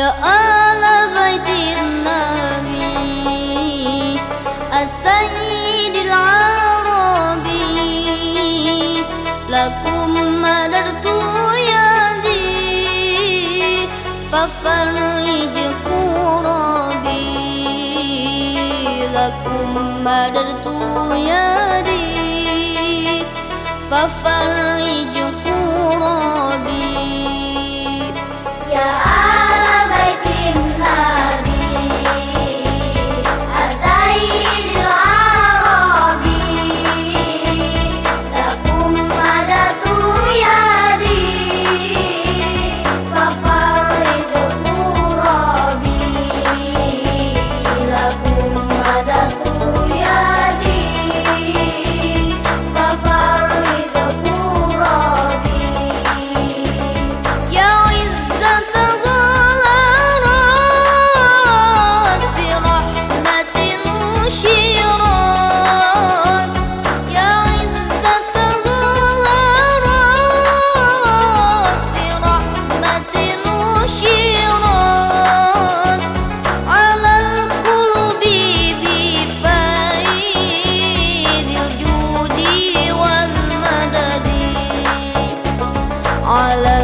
آل بيت النبي السيد العربي. لكم مدرت يدي ففرج كربي. لكم مدرت يدي ففرج all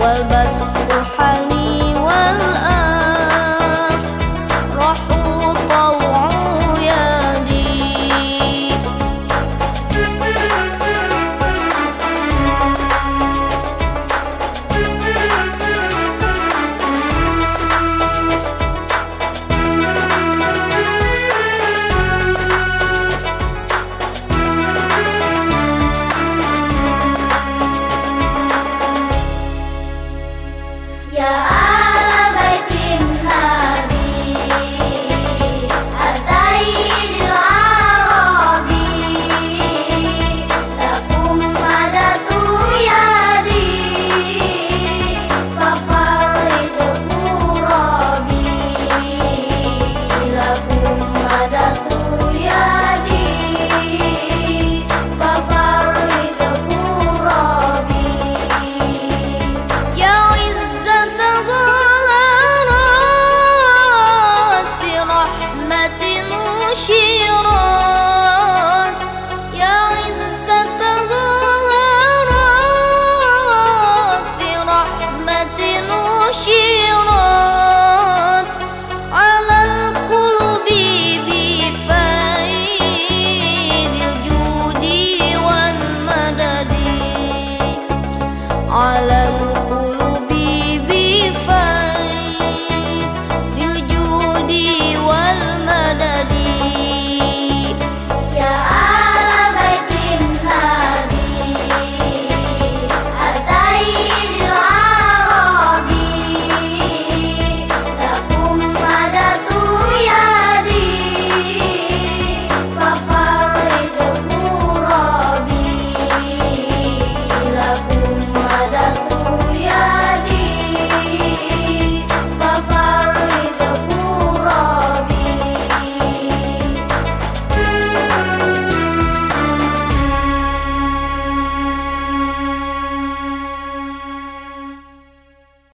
بفيض الجود